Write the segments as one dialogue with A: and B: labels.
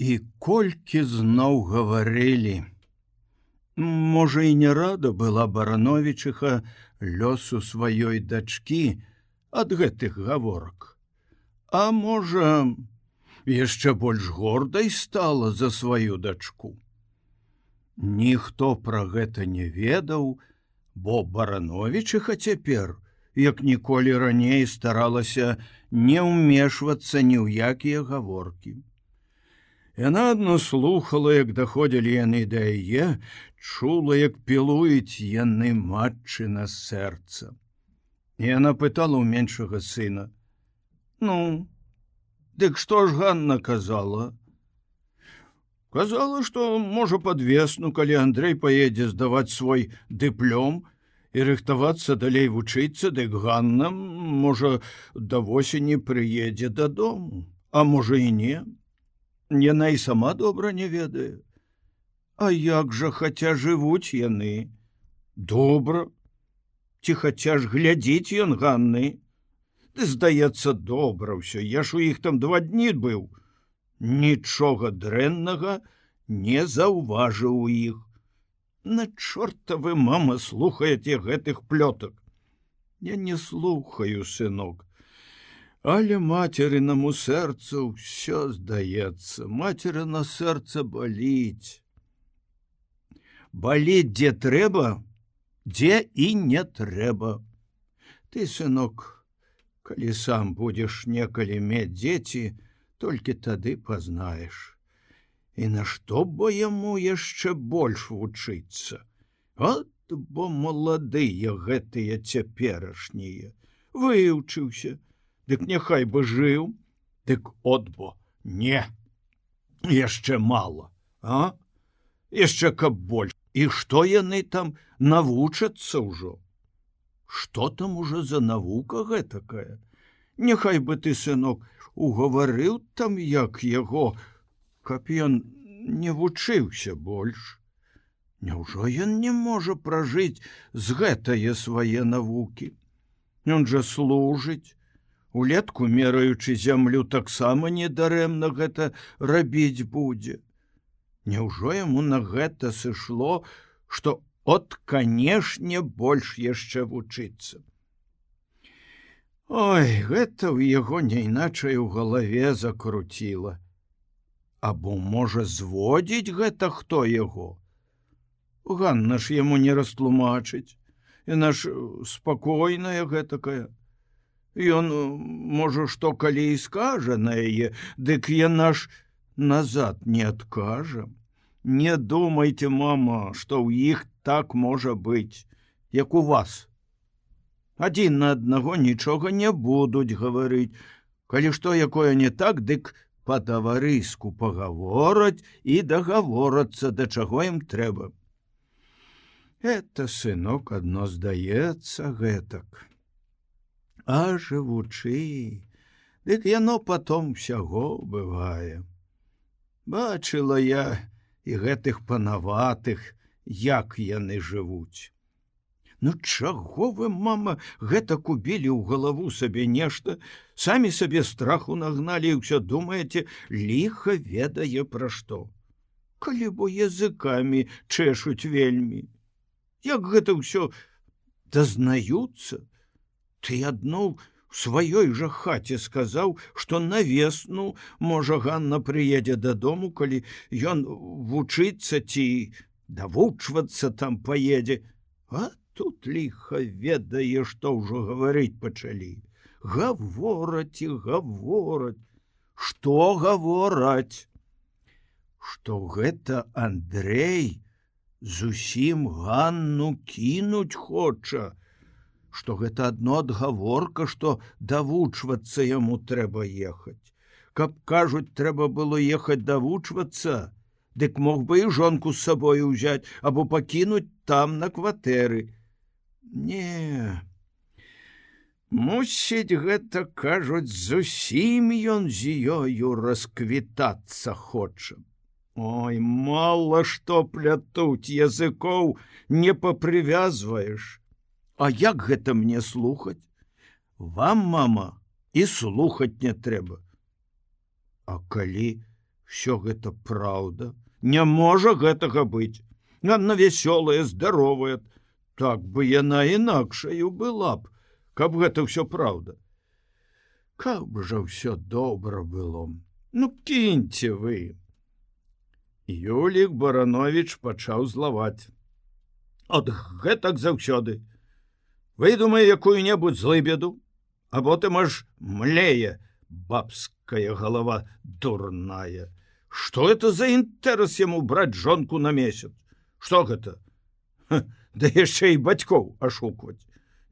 A: І колькі зноў гаварылі. Можа і не рада была барановічыха лёсу сваёй дачкі ад гэтых гаворак. А можа, яшчэ больш гордай стала за сваю дачку. Ніхто пра гэта не ведаў, бо барановічыха цяпер, як ніколі раней старалася не ўмешвацца ні ў якія гаворкі. Яна адно слухала, як даходзілі яны да яе, чула, як пілуюць яны матчы на сэрца. І яна пытала ў меншага сына: « Ну, Дык што ж Ганна казала? Казала, што можа падвесну, калі Андрей паедзе здаваць свой дыплём і рыхтавацца далей вучыцца, дык Ганна, можа, да восені прыедзе дадому, а можа і не. Яна і сама добра не ведае. А як жа хаця жывуць яны? Добра, Ці хаця ж глядзіць ён ганны. Ты здаецца добра ўсё, я ж у іх там два дні быў. Нічога дрэннага не заўважыў у іх. На чорта вы, мама, слухаеце гэтых плётак. Я не слухаю, сынок, Але материнаму сэрцу ўсё здаецца, матери на сэрца баліць. Баліць дзе трэба, дзе і не трэба. Ты сынок, калі сам будзеш некалі мець дзеці, толькі тады пазнаеш. І нашто бо яму яшчэ больш вучыцца. От бо маладыя гэтыя цяперашнія, выўчыўся, Дык няхай бы жыў, Дык отбо не. Яшчэ мало, а? Яшчэ каб больш. І што яны там навучацца ўжо? Што там уже за навука гэтакая? Няхай бы ты сынок угаварыў там як яго каб ён не вучыўся больш. Няўжо ён не можа пражыць з гэтае свае навукі? Ён жа служыць улетку мераючы зямлю таксама недарэмна гэта рабіць будзе. Няўжо яму на гэта сышло, што от канешне больш яшчэ вучыцца. Ой, гэта ў яго не іначай у галаве закруціла. Або можа зводзіць гэта хто яго. Ганна ж яму не растлумачыць, і наш спакойная гэтакая, Ён можа што калі і скажа на яе, дык я наш назад не адкажа. Не думайте, мама, што ў іх так можа быць, як у вас. Адзін на аднаго нічога не будуць гаварыць. Калі што якое не так, дык па-таварыску пагавораць і дагаворацца, да чаго ім трэба. Это сынок адно здаецца гэтак а жывучы, Дык яно потом усяго бывае. Бачыла я і гэтых панаватых, як яны жывуць. Ну чаго вы, мама, гэта кубілі ў галаву сабе нешта, самі сабе страху нагналі і ўсё думаеце, ліха ведае пра што. Калі бо языкамі чэшуць вельмі. Як гэта ўсё дазнаюцца, ты адно в сваёй жа хаце сказаў что на весну можа Ганна прыедзе дадому калі ён вучыцца ці давучвацца там поедзе. А тут ліха ведае што ўжо гаварыць пачалі. Гавораць і гавораць. Что гавораць? Что гэта Андрей зусім Ганну кінуць хоча что гэта одно адгаворка что давучвацца яму трэба ехаць. Каб кажуць трэба было ехаць давучвацца дык мог бы і жонку з сабою ўзяць або пакінуць там на кватэры. Не мусіць гэта кажуць зусім ён з ёю расквітацца хоча. Ой мало што плятуць языкоў не папрывязваеш А як гэта мне слухаць? Вам, мама, і слухаць не трэба. А калі все гэта праўда не можа гэтага быць. Ганна вясёлая здаровая так бы яна інакшаю была б каб гэта ўсё праўда. Каб жа ўсё добра было. Ну кіньце вы. Юлік баранович пачаў злаваць. От гэтак заўсёды выдумай якую-небудзь злыбеду а потым аж млее бабская голова дурная. Что это за інтэрас яму браць жонку на месяц? Что гэта Ха, да яшчэ і бацькоў ашукваць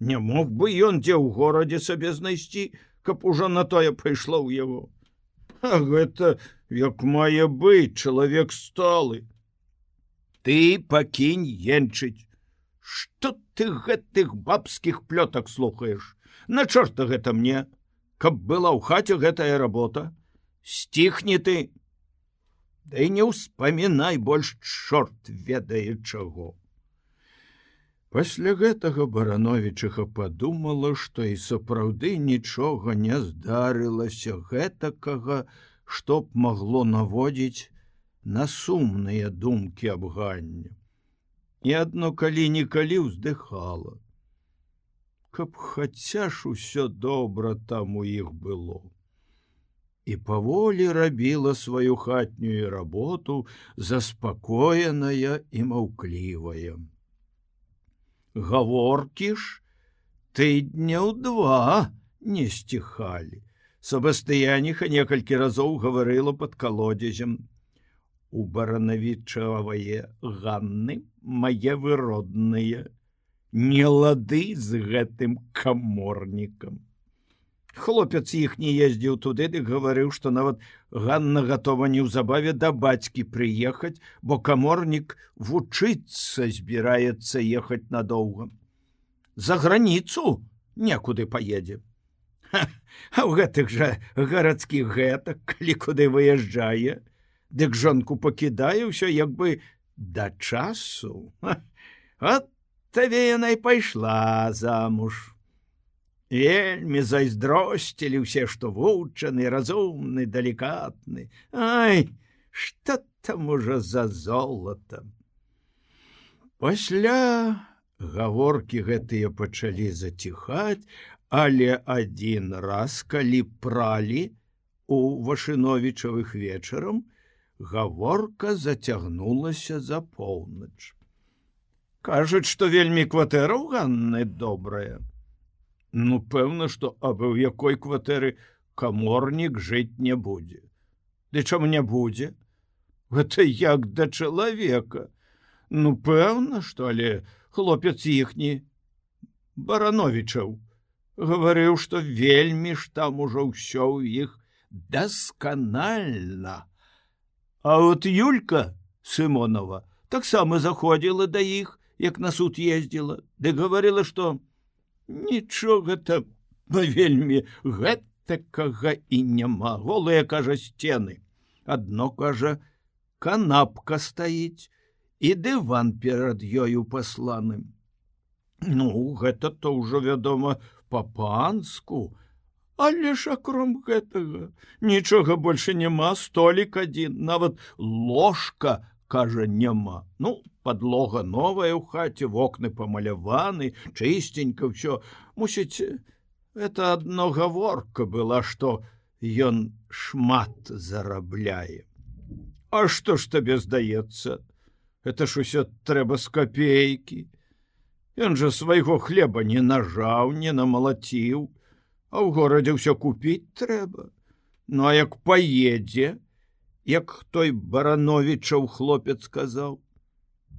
A: не мог бы ён дзе ў горадзе сабе знайсці каб ужо на тое пайшло ў яго а гэта як мае быць чалавек сталы ты пакінь енчыць что ты гэтых бабскіх плётак слухаеш на чорта гэта мне каб была ў хаце гэтая работа сціхне ты Да і не ўспамінай больш чорт ведае чаго. Пасля гэтага барановічыха падумала, што і сапраўды нічога не здарылася гэтакага, што б магло наводзіць на сумныя думкі аб ганне. І адно калі-нікалі ўздыхала. Каб хаця ж усё добра там у іх было і паволі рабіла сваю хатнюю работу заспакоеная і маўклівая. Гаворкі ж тыдняў два не сціхалі. Сабастыяніха некалькі разоў гаварыла пад калодзезем. У баранавічавае ганны мае выродныя, не лады з гэтым каморнікам. Хлопец іх не ездзіў туды ды гаварыў што нават Ганна готова неўзабаве да бацькі прыехаць бо каморнік вучыцца збіраецца ехаць надоўга. За граніцу некуды поедзе а ў гэтых жа гарадскіх гэтак калі куды выязджае дык жонку пакідае ўсё як бы да часу. От табе яна і пайшла замуж. Вельмі зайздросцілі ўсе што вучаны разумны далікатны. Ай что там уже за золотом пасля гаворкі гэтыя пачалі заціхаць але один раз калі пралі у вашыновічавых вечарам гаворка зацягнулася за поўнач кажуць што вельмі кватэра ў ганны добрая Ну пэўна, што абы ў якой кватэры каморнік жыць не будзе. Ды чаму не будзе? Гэта як да чалавека. Ну пэўна, што але хлопец іхні барановічаў гаварыў, што вельмі ж там ужо ўсё ў іх дасканальна. А вот Юлька Сымонова таксама заходзіла да іх, як на суд ездзіла, ды гаварыла, што, нічога там вельмі гэтакага і няма голыя кажа сцены. Адно кажа канапка стаіць і дыван перад ёю пасланым ну гэта то ўжо вядома па-панску але ж акром гэтага нічога больше няма столік адзін нават ложка кажа няма. Ну подлога новая ў хаце вокны памаляваны чыстенька ўсё. Мусіць это одно гаворка была что ён шмат зарабляе. А что ж табе здаецца? Это ж усё трэба з копейкі Ён жа свайго хлеба не нажаў не намалаціў а ў горадзе ўсё купіць трэба. Ну а як поедзе то як той барановічаў хлопец сказаў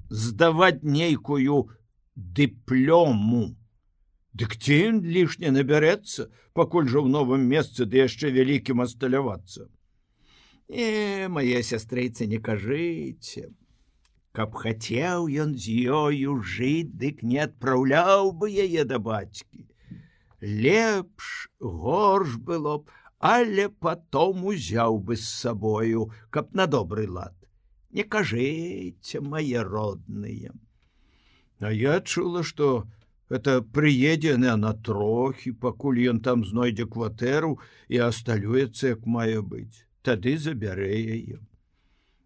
A: здаваць нейкую дыплёму. Дык ці ён лішне набярэцца пакуль жа ў новым месцы ды яшчэ вялікім асталявацца? Э мае сястрыцы не кажыце. Каб хацеў ён з ёю жыць дык не адпраўляў бы яе да бацькі лепш горш было б але потом узяў бы з сабою, каб на добрый лад. Не кажыце мае родныя. А я чула, што это прыедзены на трохі, пакуль ён там знойдзе кватэру і асталюецца, як мае быць. тады забярэ яе.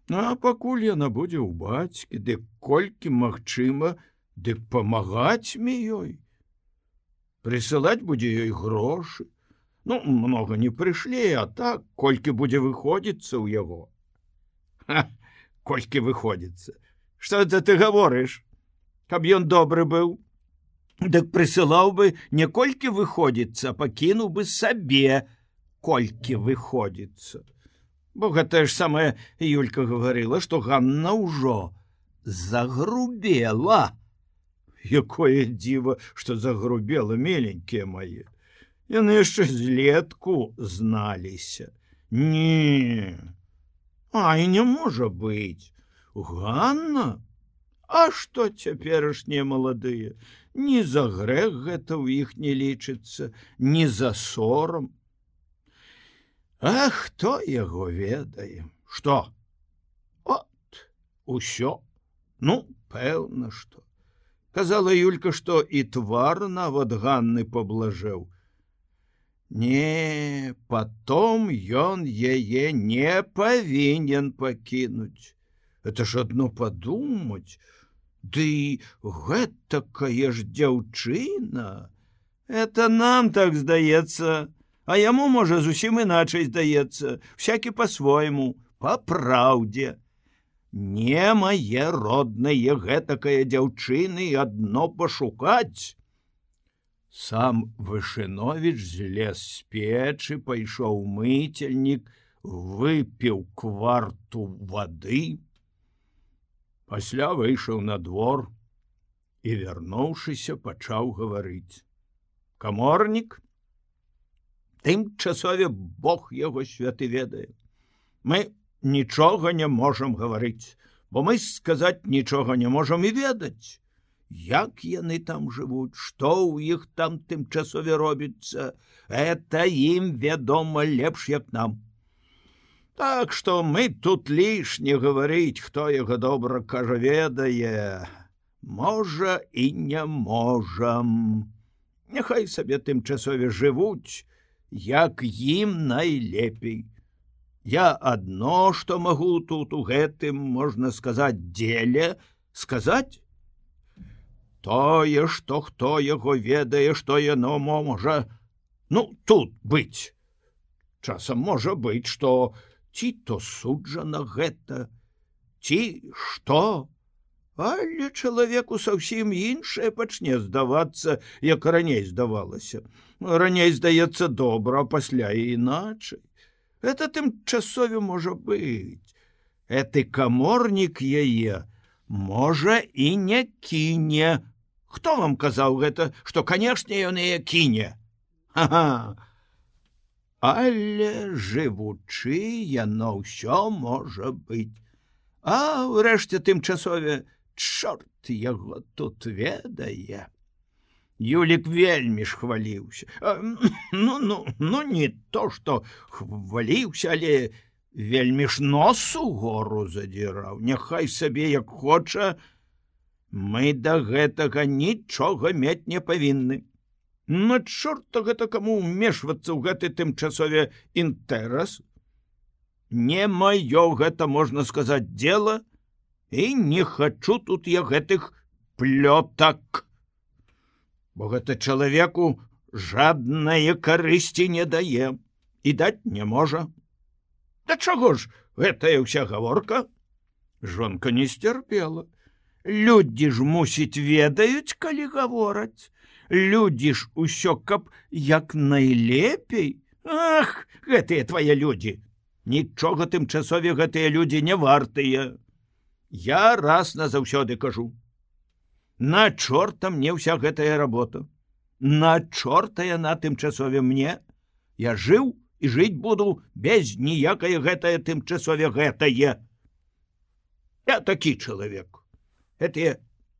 A: Ну, а пакуль яна будзе ў бацькі, дык колькі магчыма, дык памагаць мне ёй. Прысылаць будзе ёй грошы. Ну много не прыйшлі, а так колькі будзе выходзіцца ў яго. Ха, колькі выходзіцца. Што это ты гаворыш, каб ён добры быў, Дык прысылаў бы не колькі выходзіцца, пакінуў бы сабе, колькі выходзіцца. Бо гэта ж самае Юлька гаварыла, што Ганна ўжо загрубела. Якое дзіва, што загрубела меленькія мае. Яны яшчэ злетку зналіся. Не, Ай не можа быць. Ганна, А што цяперашнія маладыя? Ні за грэх гэта ў іх не лічыцца, ні за сорам. А хто яго ведае, што? От усё, ну, пэўна, што. Казала Юлька, што і твар нават ганны паблажэў. Не, потом ён яе не павінен пакінуць. Это ж адно падумаць, Ды гэтакая ж дзяўчына. Это нам так здаецца, а яму можа зусім іначай здаецца, всякі по-свойму, по праўдзе. Не мае роднае гэтакая дзяўчыны адно пашукаць. Сам Вышынович злез з печы, пайшоў мыцельнік, выпіў кварту вады, пасля выйшаў на двор і вярнуўшыся пачаў гаварыць. Каморнік тым часове Бог яго святы ведае. Мы нічога не можам гаварыць бо мы сказаць нічога не можам і ведаць як яны там жывуць што ў іх там тымчасове робіцца это ім вядома лепш як нам Так что мы тут лишне говорить, хто яго добра кажа ведае, можа і не можам. Няхай сабе тымчасове жывуць, як ім найлепей. Я адно, што магу тут у гэтым можна сказаць дзеле сказаць. Тое, што хто яго ведае, што яно можа, ну тут быць. Часам можа быць, што, ці то суджана гэта ці что але чалавеку совсім іншае пачне здавацца як раней здавалася раней здаецца добра пасля іначай это тымчасове можа быць эты каморнік яе можа і не кіне хто вам казаў гэта что канешне ён яе кіне ага але жывучы яно ўсё можа быць а ўрэшце тымчасове чорт яго тут ведае Юлік вельмі ж хваліўся ну ну ну не то что хваліўся але вельмі ж носу гору задзіраў няхай сабе як хоча мы да гэтага нічога мець не павінны На чорта гэта каму ўмешвацца ў гэты тымчасове інтэрас. Не маё гэта можна сказаць дело і не хачу тут я гэтых плётак. Бо гэта чалавеку жаднае карысці не дае і даць не можа. Да чаго ж гэтая ўся гаворка? Жонка не сцярпела. Людзі ж мусіць ведаюць, калі гавораць людзі ж усё каб як найлепей ах гэтыя твае людзі нічога тымчасове гэтыя людзі не вартыя я раз назаўсёды кажу на чорта мне ўся гэтая работа. На чорта яна тымчасове мне. Я жыў і жыць буду без ніякае гэтае тымчасове гэтае. Я такі чалавек. Гэтыя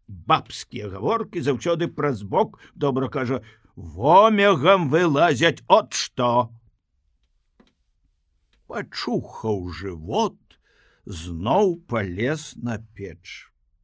A: бабскія гаворкі заўсёды праз бок добра кажа вомегам вылазяць от што пачухаў жывот зноў палез на печ